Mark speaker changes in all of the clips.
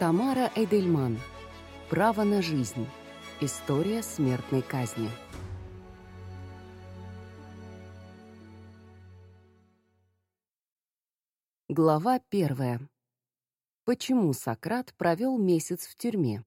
Speaker 1: Тамара Эдельман. Право на жизнь. История смертной казни. Глава первая. Почему Сократ провел месяц в тюрьме?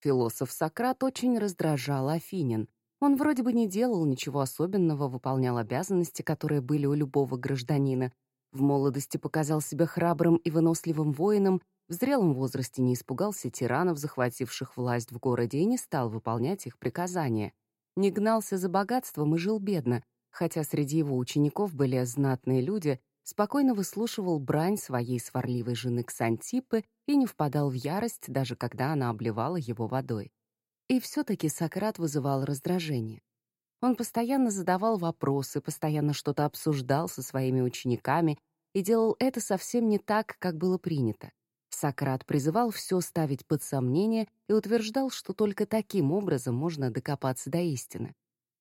Speaker 1: Философ Сократ очень раздражал Афинин. Он вроде бы не делал ничего особенного, выполнял обязанности, которые были у любого гражданина. В молодости показал себя храбрым и выносливым воином, в зрелом возрасте не испугался тиранов, захвативших власть в городе, и не стал выполнять их приказания. Не гнался за богатством и жил бедно, хотя среди его учеников были знатные люди, спокойно выслушивал брань своей сварливой жены Ксантипы и не впадал в ярость, даже когда она обливала его водой. И все-таки Сократ вызывал раздражение. Он постоянно задавал вопросы, постоянно что-то обсуждал со своими учениками и делал это совсем не так, как было принято. Сократ призывал все ставить под сомнение и утверждал, что только таким образом можно докопаться до истины.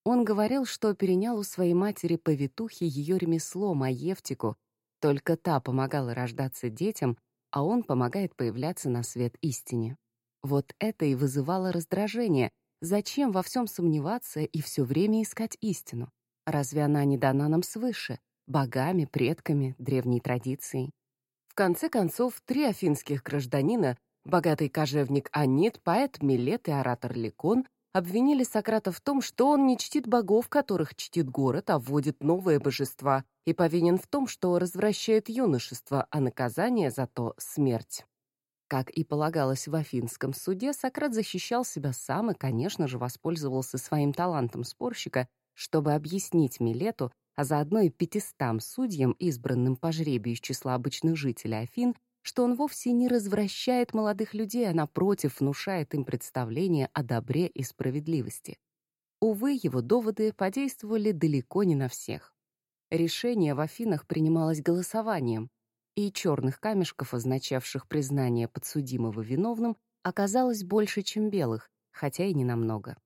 Speaker 1: Он говорил, что перенял у своей матери-повитухи ее ремесло, маевтику, только та помогала рождаться детям, а он помогает появляться на свет истине. Вот это и вызывало раздражение. Зачем во всем сомневаться и все время искать истину? Разве она не дана нам свыше, богами, предками, древней традицией? В конце концов, три афинских гражданина, богатый кожевник Анит, поэт Милет и оратор Ликон, обвинили Сократа в том, что он не чтит богов, которых чтит город, а вводит новые божества, и повинен в том, что развращает юношество, а наказание за то — смерть. Как и полагалось в Афинском суде, Сократ защищал себя сам и, конечно же, воспользовался своим талантом спорщика, чтобы объяснить Милету, а заодно и пятистам судьям, избранным по жребию из числа обычных жителей Афин, что он вовсе не развращает молодых людей, а напротив внушает им представление о добре и справедливости. Увы, его доводы подействовали далеко не на всех. Решение в Афинах принималось голосованием, и черных камешков, означавших признание подсудимого виновным, оказалось больше, чем белых, хотя и не намного.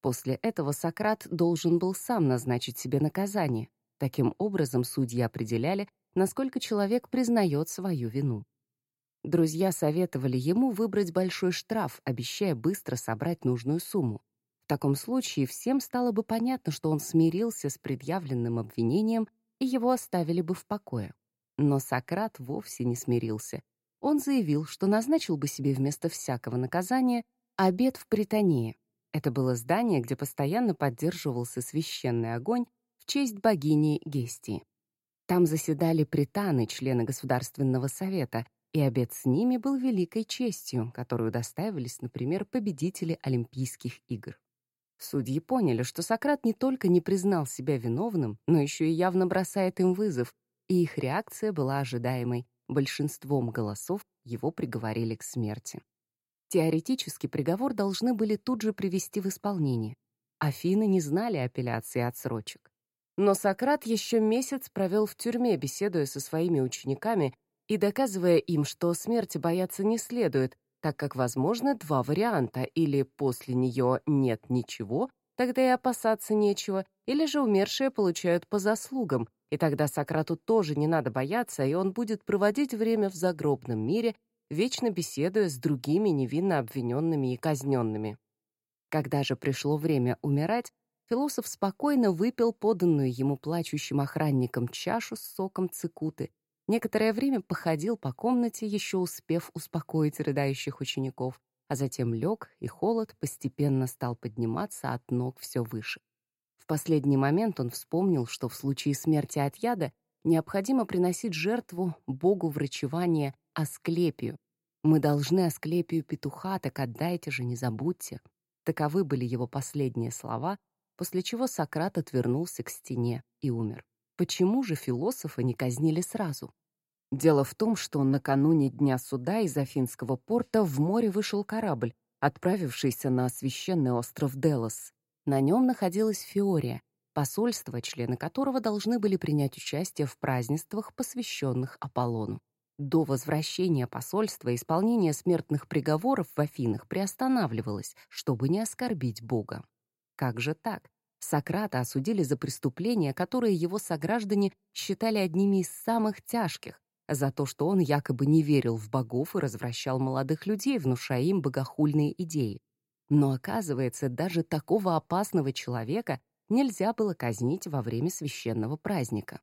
Speaker 1: После этого Сократ должен был сам назначить себе наказание. Таким образом, судьи определяли, насколько человек признает свою вину. Друзья советовали ему выбрать большой штраф, обещая быстро собрать нужную сумму. В таком случае всем стало бы понятно, что он смирился с предъявленным обвинением, и его оставили бы в покое. Но Сократ вовсе не смирился. Он заявил, что назначил бы себе вместо всякого наказания обед в Притонее, это было здание, где постоянно поддерживался священный огонь в честь богини Гестии. Там заседали пританы, члены Государственного совета, и обед с ними был великой честью, которую достаивались, например, победители Олимпийских игр. Судьи поняли, что Сократ не только не признал себя виновным, но еще и явно бросает им вызов, и их реакция была ожидаемой. Большинством голосов его приговорили к смерти. Теоретически приговор должны были тут же привести в исполнение. Афины не знали апелляции отсрочек. Но Сократ еще месяц провел в тюрьме, беседуя со своими учениками и доказывая им, что смерти бояться не следует, так как возможно два варианта, или после нее нет ничего, тогда и опасаться нечего, или же умершие получают по заслугам, и тогда Сократу тоже не надо бояться, и он будет проводить время в загробном мире вечно беседуя с другими невинно обвиненными и казненными. Когда же пришло время умирать, философ спокойно выпил поданную ему плачущим охранникам чашу с соком цикуты, некоторое время походил по комнате, еще успев успокоить рыдающих учеников, а затем лег, и холод постепенно стал подниматься от ног все выше. В последний момент он вспомнил, что в случае смерти от яда необходимо приносить жертву богу врачевания Асклепию. Мы должны Асклепию петуха, так отдайте же, не забудьте. Таковы были его последние слова, после чего Сократ отвернулся к стене и умер. Почему же философа не казнили сразу? Дело в том, что накануне дня суда из Афинского порта в море вышел корабль, отправившийся на священный остров Делос. На нем находилась Фиория, посольство, члены которого должны были принять участие в празднествах, посвященных Аполлону. До возвращения посольства исполнение смертных приговоров в Афинах приостанавливалось, чтобы не оскорбить Бога. Как же так? Сократа осудили за преступления, которые его сограждане считали одними из самых тяжких, за то, что он якобы не верил в богов и развращал молодых людей, внушая им богохульные идеи. Но оказывается, даже такого опасного человека нельзя было казнить во время священного праздника.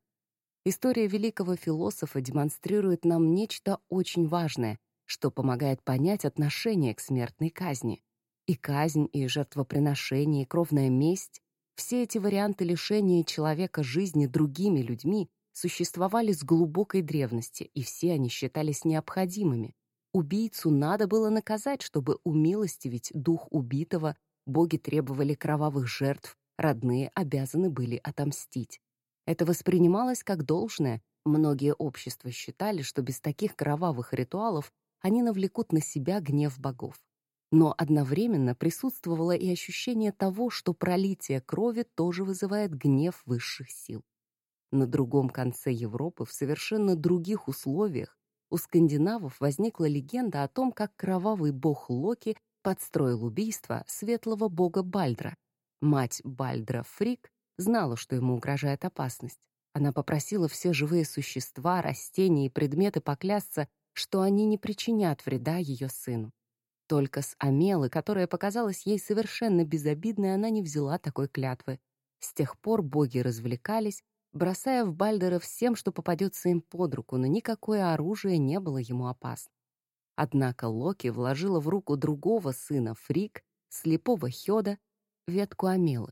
Speaker 1: История великого философа демонстрирует нам нечто очень важное, что помогает понять отношение к смертной казни. И казнь, и жертвоприношение, и кровная месть — все эти варианты лишения человека жизни другими людьми существовали с глубокой древности, и все они считались необходимыми. Убийцу надо было наказать, чтобы умилостивить дух убитого, боги требовали кровавых жертв, родные обязаны были отомстить. Это воспринималось как должное. Многие общества считали, что без таких кровавых ритуалов они навлекут на себя гнев богов. Но одновременно присутствовало и ощущение того, что пролитие крови тоже вызывает гнев высших сил. На другом конце Европы, в совершенно других условиях, у скандинавов возникла легенда о том, как кровавый бог Локи подстроил убийство светлого бога Бальдра. Мать Бальдра Фрик знала, что ему угрожает опасность. Она попросила все живые существа, растения и предметы поклясться, что они не причинят вреда ее сыну. Только с Амелы, которая показалась ей совершенно безобидной, она не взяла такой клятвы. С тех пор боги развлекались, бросая в Бальдера всем, что попадется им под руку, но никакое оружие не было ему опасно. Однако Локи вложила в руку другого сына Фрик, слепого Хёда, ветку Амелы,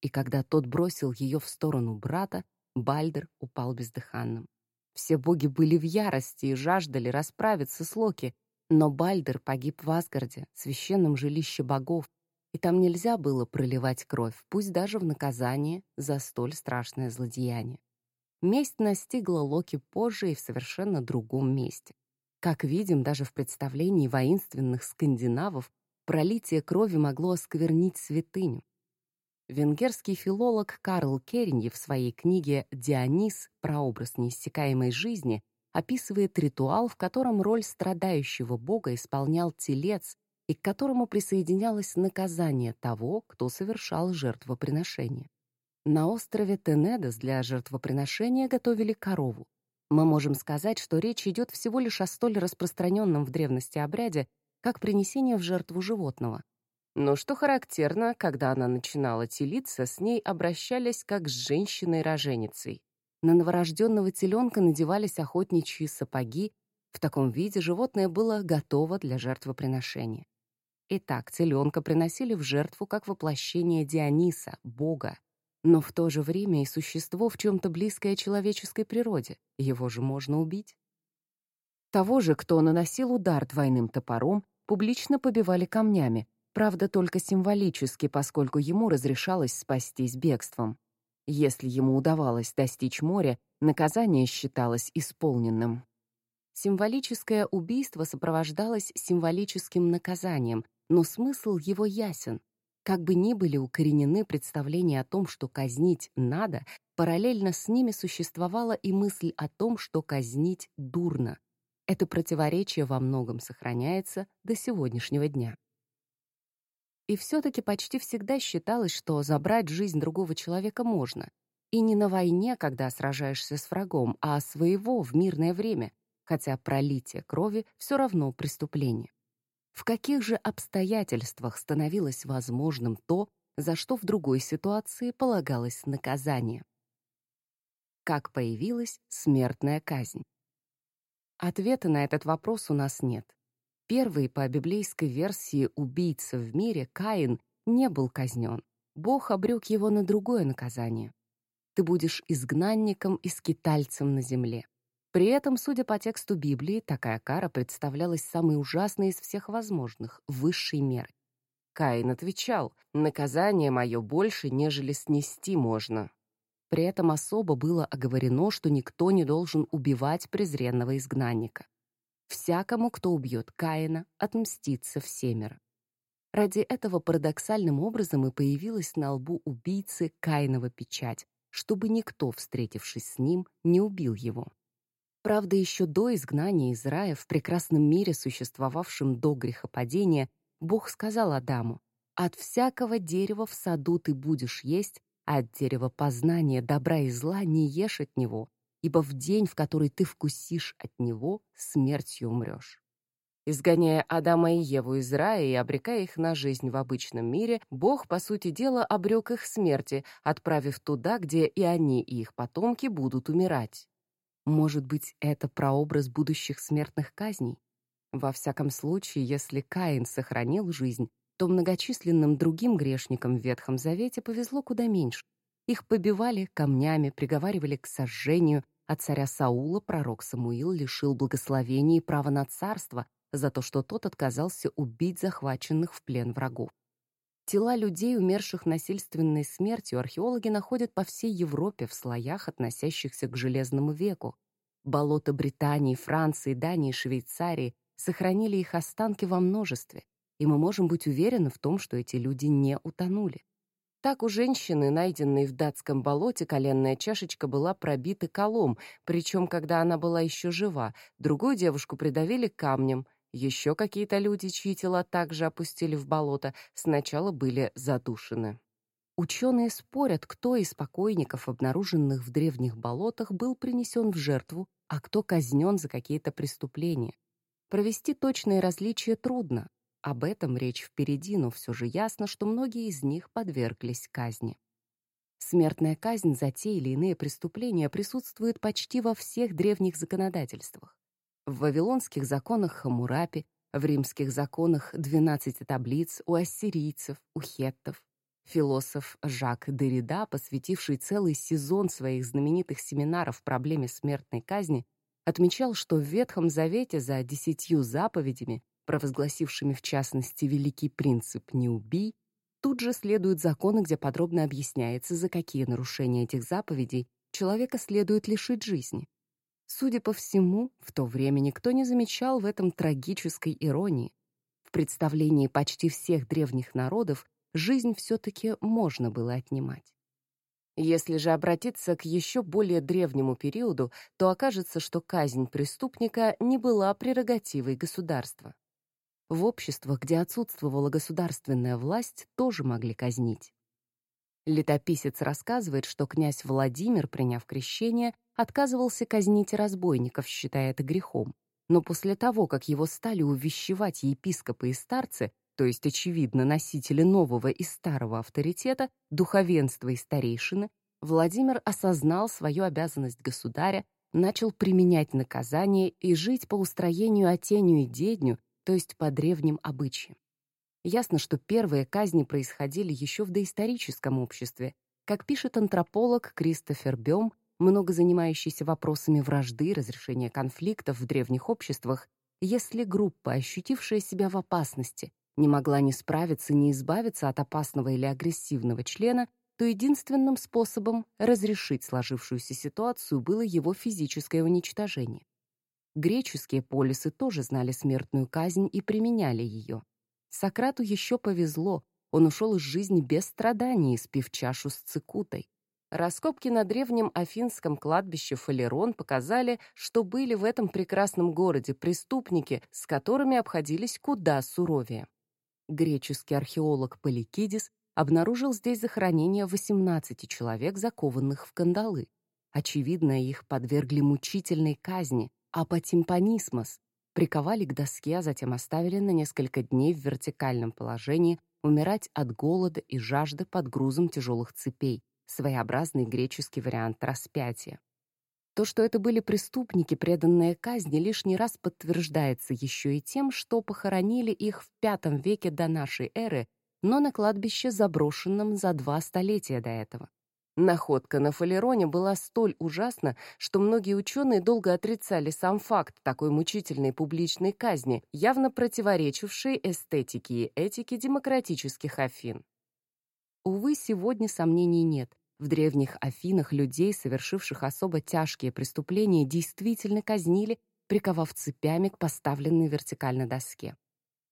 Speaker 1: и когда тот бросил ее в сторону брата, Бальдер упал бездыханным. Все боги были в ярости и жаждали расправиться с Локи, но Бальдер погиб в Асгарде, священном жилище богов, и там нельзя было проливать кровь, пусть даже в наказание за столь страшное злодеяние. Месть настигла Локи позже и в совершенно другом месте. Как видим, даже в представлении воинственных скандинавов пролитие крови могло осквернить святыню. Венгерский филолог Карл Керенье в своей книге «Дионис. Прообраз неиссякаемой жизни» описывает ритуал, в котором роль страдающего бога исполнял телец, и к которому присоединялось наказание того, кто совершал жертвоприношение. На острове Тенедос для жертвоприношения готовили корову. Мы можем сказать, что речь идет всего лишь о столь распространенном в древности обряде, как принесение в жертву животного. Но что характерно, когда она начинала телиться, с ней обращались как с женщиной-роженицей. На новорожденного теленка надевались охотничьи сапоги, в таком виде животное было готово для жертвоприношения. Итак, теленка приносили в жертву как воплощение Диониса, бога, но в то же время и существо в чем-то близкое человеческой природе. Его же можно убить. Того же, кто наносил удар двойным топором, публично побивали камнями, правда, только символически, поскольку ему разрешалось спастись бегством. Если ему удавалось достичь моря, наказание считалось исполненным. Символическое убийство сопровождалось символическим наказанием, но смысл его ясен. Как бы ни были укоренены представления о том, что казнить надо, параллельно с ними существовала и мысль о том, что казнить дурно. Это противоречие во многом сохраняется до сегодняшнего дня. И все-таки почти всегда считалось, что забрать жизнь другого человека можно. И не на войне, когда сражаешься с врагом, а своего в мирное время, хотя пролитие крови все равно преступление. В каких же обстоятельствах становилось возможным то, за что в другой ситуации полагалось наказание? Как появилась смертная казнь? Ответа на этот вопрос у нас нет. Первый по библейской версии убийца в мире, Каин, не был казнен. Бог обрек его на другое наказание. Ты будешь изгнанником и скитальцем на земле. При этом, судя по тексту Библии, такая кара представлялась самой ужасной из всех возможных, высшей мерой. Каин отвечал, «Наказание мое больше, нежели снести можно». При этом особо было оговорено, что никто не должен убивать презренного изгнанника. Всякому, кто убьет Каина, отмстится всемеро. Ради этого парадоксальным образом и появилась на лбу убийцы Каинова печать, чтобы никто, встретившись с ним, не убил его. Правда, еще до изгнания из рая в прекрасном мире, существовавшем до грехопадения, Бог сказал Адаму, «От всякого дерева в саду ты будешь есть, а от дерева познания добра и зла не ешь от него, ибо в день, в который ты вкусишь от него, смертью умрешь. Изгоняя Адама и Еву из рая и обрекая их на жизнь в обычном мире, Бог, по сути дела, обрек их смерти, отправив туда, где и они, и их потомки будут умирать. Может быть, это прообраз будущих смертных казней? Во всяком случае, если Каин сохранил жизнь, то многочисленным другим грешникам в Ветхом Завете повезло куда меньше. Их побивали камнями, приговаривали к сожжению, а царя Саула пророк Самуил лишил благословения и права на царство, за то, что тот отказался убить захваченных в плен врагов. Тела людей, умерших насильственной смертью, археологи находят по всей Европе в слоях, относящихся к Железному веку. Болота Британии, Франции, Дании, Швейцарии сохранили их останки во множестве, и мы можем быть уверены в том, что эти люди не утонули. Так у женщины, найденной в датском болоте, коленная чашечка была пробита колом, причем, когда она была еще жива, другую девушку придавили камнем, еще какие-то люди, чьи тела также опустили в болото, сначала были задушены. Ученые спорят, кто из покойников, обнаруженных в древних болотах, был принесен в жертву, а кто казнен за какие-то преступления. Провести точные различия трудно. Об этом речь впереди, но все же ясно, что многие из них подверглись казни. Смертная казнь за те или иные преступления присутствует почти во всех древних законодательствах. В вавилонских законах Хамурапи, в римских законах «Двенадцати таблиц», у ассирийцев, у хеттов. Философ Жак Деррида, посвятивший целый сезон своих знаменитых семинаров проблеме смертной казни, отмечал, что в Ветхом Завете за десятью заповедями, провозгласившими в частности великий принцип «не убий», тут же следуют законы, где подробно объясняется, за какие нарушения этих заповедей человека следует лишить жизни. Судя по всему, в то время никто не замечал в этом трагической иронии. В представлении почти всех древних народов жизнь все-таки можно было отнимать. Если же обратиться к еще более древнему периоду, то окажется, что казнь преступника не была прерогативой государства. В обществах, где отсутствовала государственная власть, тоже могли казнить. Летописец рассказывает, что князь Владимир, приняв крещение, отказывался казнить разбойников, считая это грехом. Но после того, как его стали увещевать епископы и старцы, то есть, очевидно, носители нового и старого авторитета, духовенства и старейшины, Владимир осознал свою обязанность государя, начал применять наказание и жить по устроению отению и дедню, то есть по древним обычаям. Ясно, что первые казни происходили еще в доисторическом обществе. Как пишет антрополог Кристофер Бем, много занимающийся вопросами вражды и разрешения конфликтов в древних обществах, если группа, ощутившая себя в опасности, не могла ни справиться, ни избавиться от опасного или агрессивного члена, то единственным способом разрешить сложившуюся ситуацию было его физическое уничтожение. Греческие полисы тоже знали смертную казнь и применяли ее. Сократу еще повезло, он ушел из жизни без страданий, спив чашу с цикутой. Раскопки на древнем афинском кладбище Фалерон показали, что были в этом прекрасном городе преступники, с которыми обходились куда суровее. Греческий археолог Поликидис обнаружил здесь захоронение 18 человек, закованных в кандалы. Очевидно, их подвергли мучительной казни, апатимпанисмос, приковали к доске, а затем оставили на несколько дней в вертикальном положении умирать от голода и жажды под грузом тяжелых цепей, своеобразный греческий вариант распятия. То, что это были преступники, преданные казни, лишний раз подтверждается еще и тем, что похоронили их в V веке до нашей эры, но на кладбище, заброшенном за два столетия до этого. Находка на Фалероне была столь ужасна, что многие ученые долго отрицали сам факт такой мучительной публичной казни, явно противоречившей эстетике и этике демократических Афин. Увы, сегодня сомнений нет. В древних Афинах людей, совершивших особо тяжкие преступления, действительно казнили, приковав цепями к поставленной вертикально доске.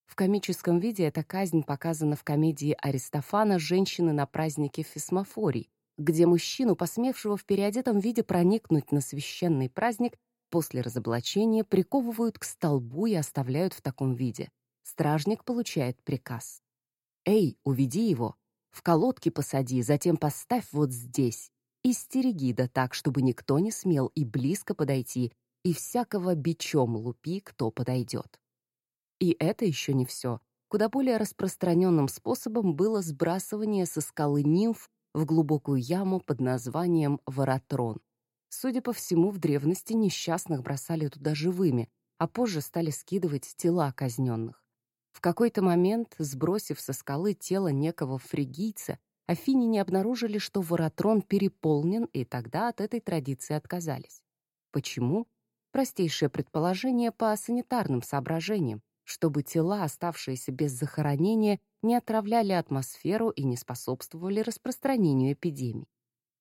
Speaker 1: В комическом виде эта казнь показана в комедии Аристофана «Женщины на празднике Фисмофорий», где мужчину, посмевшего в переодетом виде проникнуть на священный праздник, после разоблачения приковывают к столбу и оставляют в таком виде. Стражник получает приказ. «Эй, уведи его! В колодки посади, затем поставь вот здесь!» и стереги да так, чтобы никто не смел и близко подойти, и всякого бичом лупи, кто подойдет. И это еще не все. Куда более распространенным способом было сбрасывание со скалы нимф в глубокую яму под названием Варатрон. Судя по всему, в древности несчастных бросали туда живыми, а позже стали скидывать тела казненных. В какой-то момент, сбросив со скалы тело некого фригийца, афиняне обнаружили, что Варатрон переполнен, и тогда от этой традиции отказались. Почему? Простейшее предположение по санитарным соображениям, чтобы тела, оставшиеся без захоронения, не отравляли атмосферу и не способствовали распространению эпидемий.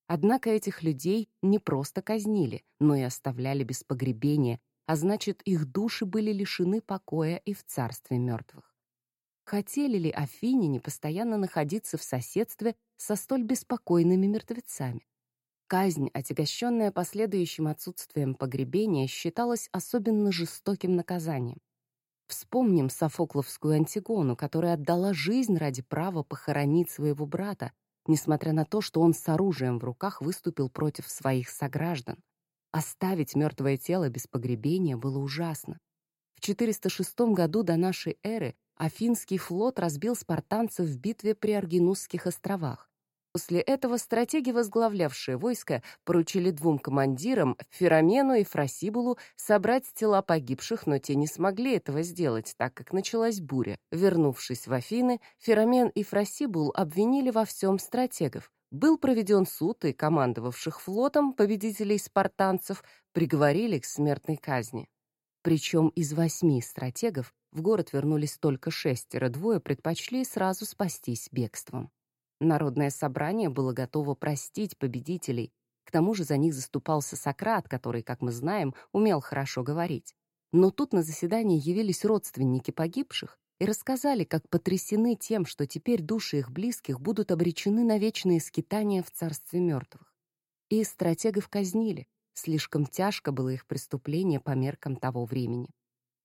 Speaker 1: Однако этих людей не просто казнили, но и оставляли без погребения, а значит, их души были лишены покоя и в царстве мертвых. Хотели ли афиняне постоянно находиться в соседстве со столь беспокойными мертвецами? Казнь, отягощенная последующим отсутствием погребения, считалась особенно жестоким наказанием. Вспомним Софокловскую Антигону, которая отдала жизнь ради права похоронить своего брата, несмотря на то, что он с оружием в руках выступил против своих сограждан. Оставить мертвое тело без погребения было ужасно. В 406 году до нашей эры Афинский флот разбил спартанцев в битве при Аргинусских островах. После этого стратеги, возглавлявшие войско, поручили двум командирам, Феромену и Фросибулу, собрать тела погибших, но те не смогли этого сделать, так как началась буря. Вернувшись в Афины, Феромен и Фросибул обвинили во всем стратегов. Был проведен суд, и командовавших флотом победителей спартанцев приговорили к смертной казни. Причем из восьми стратегов в город вернулись только шестеро, двое предпочли сразу спастись бегством. Народное собрание было готово простить победителей. К тому же за них заступался Сократ, который, как мы знаем, умел хорошо говорить. Но тут на заседании явились родственники погибших и рассказали, как потрясены тем, что теперь души их близких будут обречены на вечные скитания в царстве мертвых. И стратегов казнили. Слишком тяжко было их преступление по меркам того времени.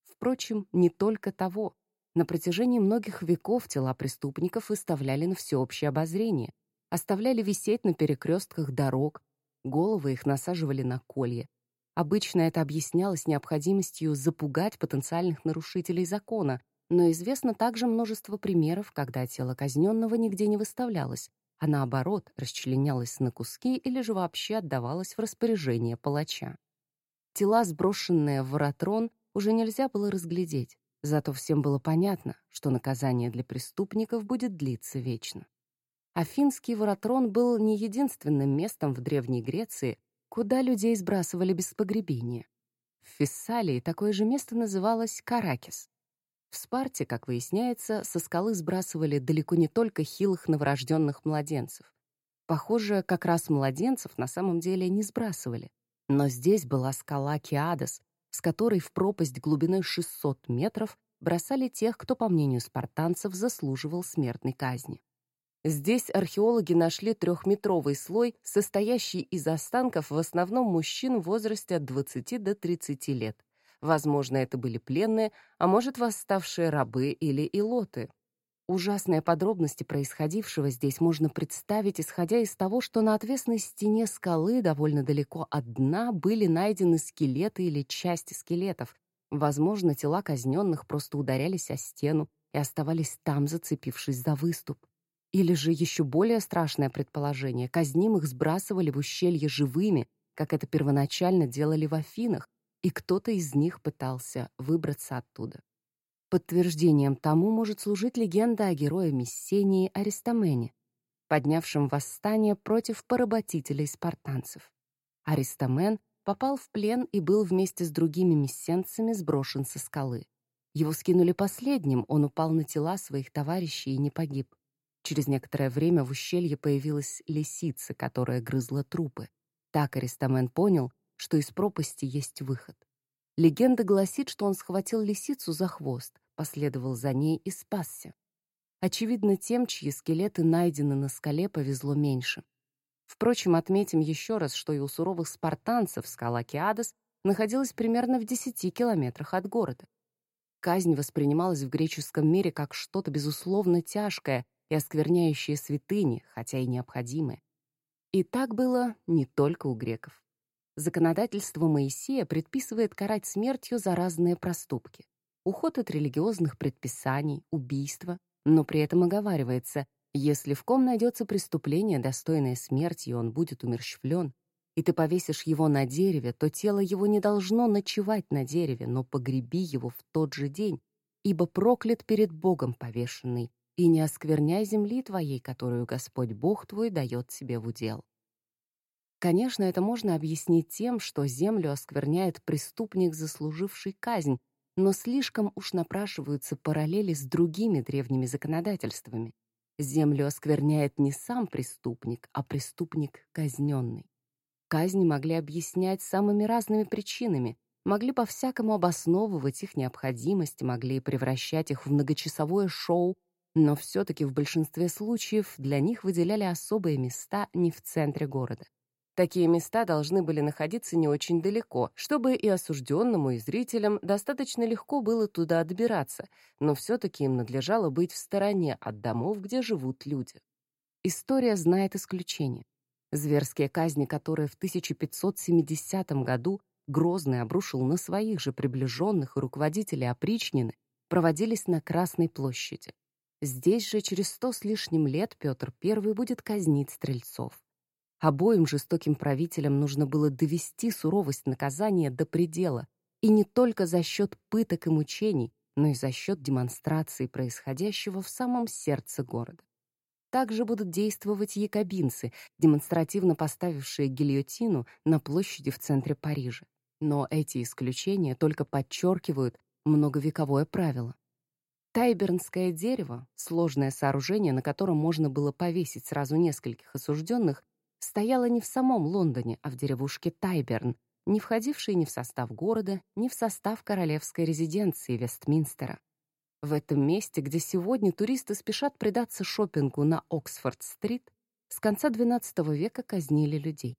Speaker 1: Впрочем, не только того. На протяжении многих веков тела преступников выставляли на всеобщее обозрение, оставляли висеть на перекрестках дорог, головы их насаживали на колья. Обычно это объяснялось необходимостью запугать потенциальных нарушителей закона, но известно также множество примеров, когда тело казненного нигде не выставлялось, а наоборот расчленялось на куски или же вообще отдавалось в распоряжение палача. Тела, сброшенные в воротрон, уже нельзя было разглядеть. Зато всем было понятно, что наказание для преступников будет длиться вечно. Афинский воротрон был не единственным местом в Древней Греции, куда людей сбрасывали без погребения. В Фессалии такое же место называлось Каракис. В Спарте, как выясняется, со скалы сбрасывали далеко не только хилых новорожденных младенцев. Похоже, как раз младенцев на самом деле не сбрасывали. Но здесь была скала Киадос, с которой в пропасть глубиной 600 метров бросали тех, кто, по мнению спартанцев, заслуживал смертной казни. Здесь археологи нашли трехметровый слой, состоящий из останков в основном мужчин в возрасте от 20 до 30 лет. Возможно, это были пленные, а может, восставшие рабы или илоты. Ужасные подробности происходившего здесь можно представить, исходя из того, что на отвесной стене скалы довольно далеко от дна были найдены скелеты или части скелетов. Возможно, тела казненных просто ударялись о стену и оставались там, зацепившись за выступ. Или же еще более страшное предположение — казнимых сбрасывали в ущелье живыми, как это первоначально делали в Афинах, и кто-то из них пытался выбраться оттуда. Подтверждением тому может служить легенда о герое Мессении Аристамене, поднявшем восстание против поработителей спартанцев. Аристамен попал в плен и был вместе с другими мессенцами сброшен со скалы. Его скинули последним, он упал на тела своих товарищей и не погиб. Через некоторое время в ущелье появилась лисица, которая грызла трупы. Так Аристамен понял, что из пропасти есть выход. Легенда гласит, что он схватил лисицу за хвост, последовал за ней и спасся. Очевидно, тем, чьи скелеты найдены на скале, повезло меньше. Впрочем, отметим еще раз, что и у суровых спартанцев скала Киадос находилась примерно в 10 километрах от города. Казнь воспринималась в греческом мире как что-то безусловно тяжкое и оскверняющее святыни, хотя и необходимое. И так было не только у греков. Законодательство Моисея предписывает карать смертью за разные проступки. Уход от религиозных предписаний, убийство, но при этом оговаривается, если в ком найдется преступление, достойное смерти, и он будет умерщвлен, и ты повесишь его на дереве, то тело его не должно ночевать на дереве, но погреби его в тот же день, ибо проклят перед Богом повешенный, и не оскверняй земли твоей, которую Господь Бог твой дает тебе в удел. Конечно, это можно объяснить тем, что землю оскверняет преступник, заслуживший казнь, но слишком уж напрашиваются параллели с другими древними законодательствами. Землю оскверняет не сам преступник, а преступник казненный. Казни могли объяснять самыми разными причинами, могли по-всякому обосновывать их необходимость, могли превращать их в многочасовое шоу, но все-таки в большинстве случаев для них выделяли особые места не в центре города. Такие места должны были находиться не очень далеко, чтобы и осужденному, и зрителям достаточно легко было туда добираться, но все-таки им надлежало быть в стороне от домов, где живут люди. История знает исключение. Зверские казни, которые в 1570 году Грозный обрушил на своих же приближенных и руководителей опричнины, проводились на Красной площади. Здесь же через сто с лишним лет Петр I будет казнить стрельцов. Обоим жестоким правителям нужно было довести суровость наказания до предела, и не только за счет пыток и мучений, но и за счет демонстрации происходящего в самом сердце города. Также будут действовать якобинцы, демонстративно поставившие гильотину на площади в центре Парижа. Но эти исключения только подчеркивают многовековое правило. Тайбернское дерево, сложное сооружение, на котором можно было повесить сразу нескольких осужденных, стояло не в самом Лондоне, а в деревушке Тайберн, не входившей ни в состав города, ни в состав королевской резиденции Вестминстера. В этом месте, где сегодня туристы спешат предаться шопингу на Оксфорд-стрит, с конца XII века казнили людей.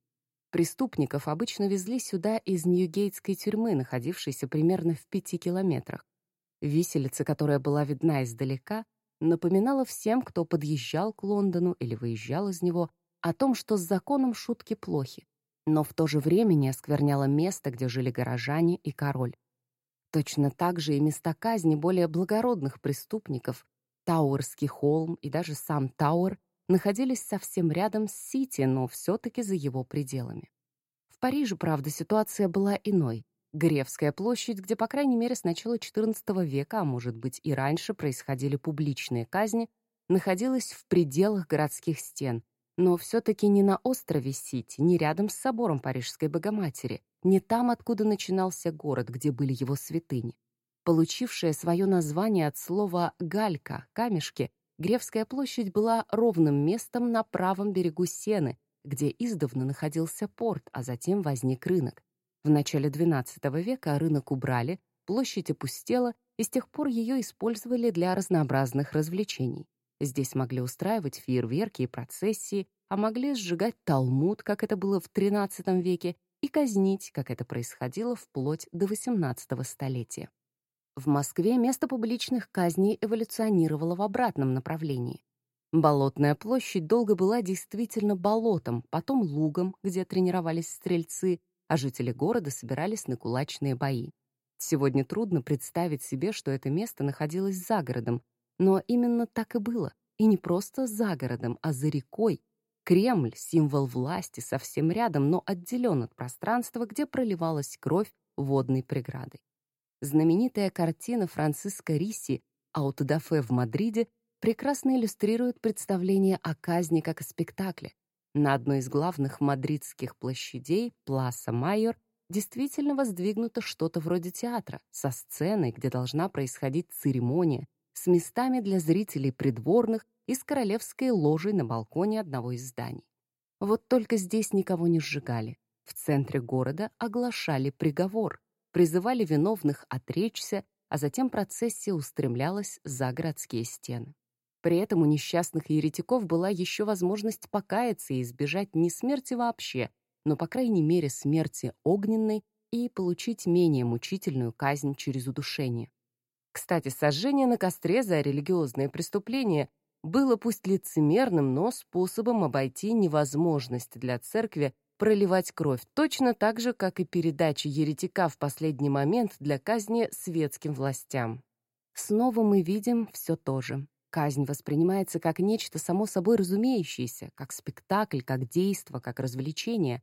Speaker 1: Преступников обычно везли сюда из Ньюгейтской тюрьмы, находившейся примерно в пяти километрах. Виселица, которая была видна издалека, напоминала всем, кто подъезжал к Лондону или выезжал из него, о том, что с законом шутки плохи, но в то же время не оскверняла место, где жили горожане и король. Точно так же и места казни более благородных преступников, Тауэрский холм и даже сам Тауэр, находились совсем рядом с Сити, но все-таки за его пределами. В Париже, правда, ситуация была иной. Гревская площадь, где, по крайней мере, с начала XIV века, а может быть и раньше, происходили публичные казни, находилась в пределах городских стен, но все-таки не на острове Сити, не рядом с собором Парижской Богоматери, не там, откуда начинался город, где были его святыни. Получившая свое название от слова «галька» — «камешки», Гревская площадь была ровным местом на правом берегу Сены, где издавна находился порт, а затем возник рынок. В начале XII века рынок убрали, площадь опустела, и с тех пор ее использовали для разнообразных развлечений. Здесь могли устраивать фейерверки и процессии, а могли сжигать талмуд, как это было в XIII веке, и казнить, как это происходило вплоть до XVIII столетия. В Москве место публичных казней эволюционировало в обратном направлении. Болотная площадь долго была действительно болотом, потом лугом, где тренировались стрельцы, а жители города собирались на кулачные бои. Сегодня трудно представить себе, что это место находилось за городом, но именно так и было. И не просто за городом, а за рекой, Кремль, символ власти, совсем рядом, но отделен от пространства, где проливалась кровь водной преградой. Знаменитая картина Франциско Риси «Аутодафе в Мадриде» прекрасно иллюстрирует представление о казни как о спектакле. На одной из главных мадридских площадей, Пласа Майор, действительно воздвигнуто что-то вроде театра, со сценой, где должна происходить церемония, с местами для зрителей придворных и с королевской ложей на балконе одного из зданий. Вот только здесь никого не сжигали. В центре города оглашали приговор, призывали виновных отречься, а затем процессия устремлялась за городские стены. При этом у несчастных еретиков была еще возможность покаяться и избежать не смерти вообще, но, по крайней мере, смерти огненной и получить менее мучительную казнь через удушение. Кстати, сожжение на костре за религиозные преступления было пусть лицемерным, но способом обойти невозможность для церкви проливать кровь, точно так же, как и передача еретика в последний момент для казни светским властям. Снова мы видим все то же. Казнь воспринимается как нечто само собой разумеющееся, как спектакль, как действо, как развлечение.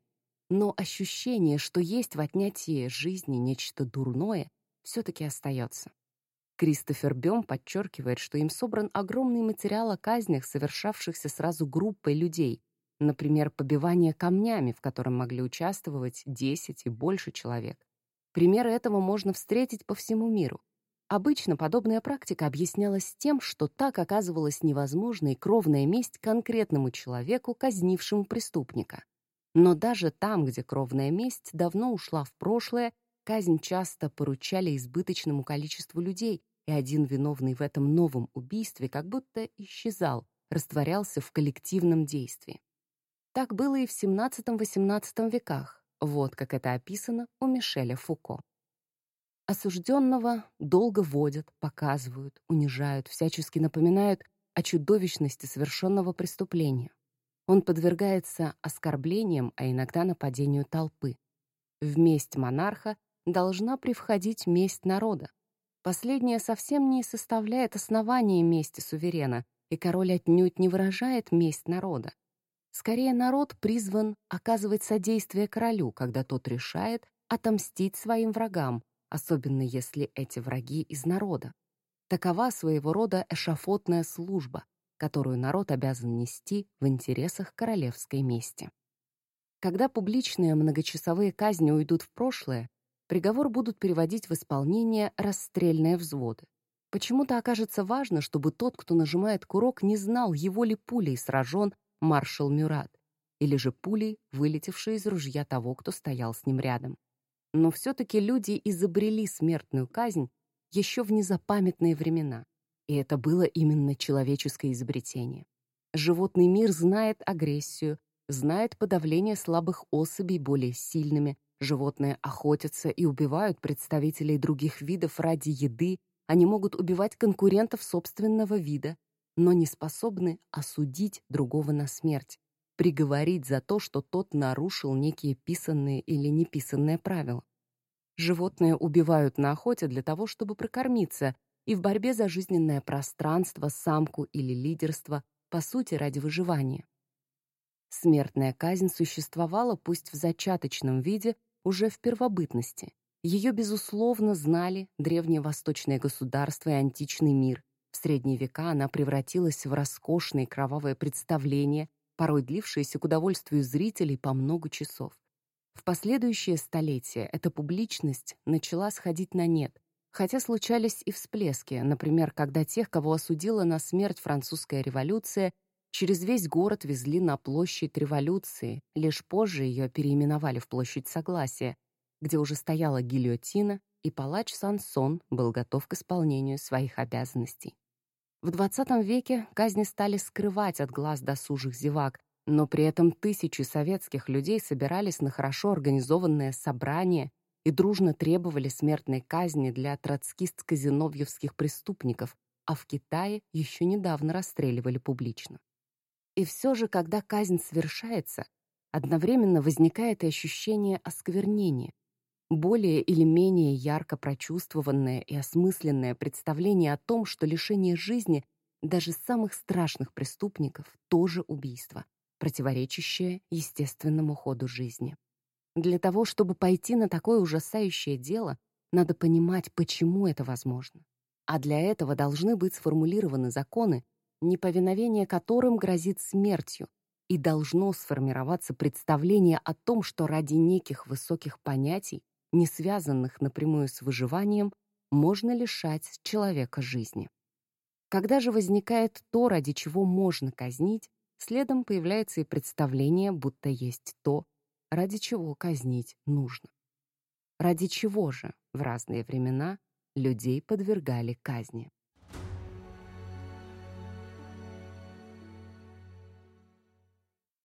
Speaker 1: Но ощущение, что есть в отнятии жизни нечто дурное, все-таки остается. Кристофер Бем подчеркивает, что им собран огромный материал о казнях, совершавшихся сразу группой людей, например, побивание камнями, в котором могли участвовать 10 и больше человек. Примеры этого можно встретить по всему миру. Обычно подобная практика объяснялась тем, что так оказывалась невозможной кровная месть конкретному человеку, казнившему преступника. Но даже там, где кровная месть давно ушла в прошлое, казнь часто поручали избыточному количеству людей, и один виновный в этом новом убийстве как будто исчезал, растворялся в коллективном действии. Так было и в XVII-XVIII веках. Вот как это описано у Мишеля Фуко. Осужденного долго водят, показывают, унижают, всячески напоминают о чудовищности совершенного преступления. Он подвергается оскорблениям, а иногда нападению толпы. В месть монарха должна привходить месть народа. Последняя совсем не составляет основания мести суверена, и король отнюдь не выражает месть народа. Скорее, народ призван оказывать содействие королю, когда тот решает отомстить своим врагам, особенно если эти враги из народа. Такова своего рода эшафотная служба, которую народ обязан нести в интересах королевской мести. Когда публичные многочасовые казни уйдут в прошлое, приговор будут переводить в исполнение расстрельные взводы. Почему-то окажется важно, чтобы тот, кто нажимает курок, не знал, его ли пулей сражен маршал Мюрат, или же пулей, вылетевшей из ружья того, кто стоял с ним рядом. Но все-таки люди изобрели смертную казнь еще в незапамятные времена, и это было именно человеческое изобретение. Животный мир знает агрессию, знает подавление слабых особей более сильными, Животные охотятся и убивают представителей других видов ради еды, они могут убивать конкурентов собственного вида, но не способны осудить другого на смерть, приговорить за то, что тот нарушил некие писанные или неписанные правила. Животные убивают на охоте для того, чтобы прокормиться, и в борьбе за жизненное пространство, самку или лидерство, по сути, ради выживания. Смертная казнь существовала пусть в зачаточном виде, уже в первобытности. Ее, безусловно, знали древние восточные государства и античный мир. В средние века она превратилась в роскошное кровавое представление, порой длившееся к удовольствию зрителей по много часов. В последующие столетия эта публичность начала сходить на нет, хотя случались и всплески, например, когда тех, кого осудила на смерть французская революция, Через весь город везли на площадь революции, лишь позже ее переименовали в площадь Согласия, где уже стояла гильотина, и палач Сансон был готов к исполнению своих обязанностей. В XX веке казни стали скрывать от глаз досужих зевак, но при этом тысячи советских людей собирались на хорошо организованное собрание и дружно требовали смертной казни для троцкист-казиновьевских преступников, а в Китае еще недавно расстреливали публично. И все же, когда казнь совершается, одновременно возникает и ощущение осквернения, более или менее ярко прочувствованное и осмысленное представление о том, что лишение жизни даже самых страшных преступников тоже убийство, противоречащее естественному ходу жизни. Для того, чтобы пойти на такое ужасающее дело, надо понимать, почему это возможно. А для этого должны быть сформулированы законы, неповиновение которым грозит смертью, и должно сформироваться представление о том, что ради неких высоких понятий, не связанных напрямую с выживанием, можно лишать человека жизни. Когда же возникает то, ради чего можно казнить, следом появляется и представление, будто есть то, ради чего казнить нужно. Ради чего же в разные времена людей подвергали казни?